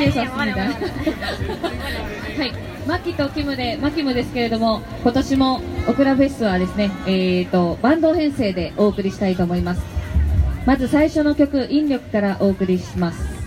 審査す 요. 지 시. はい。マキとキムで、マキムですけれども、今年もオクラフェスはですね、えーと、バンド編成でお送りしたいと思います。まず最初の曲、引力からお送りします。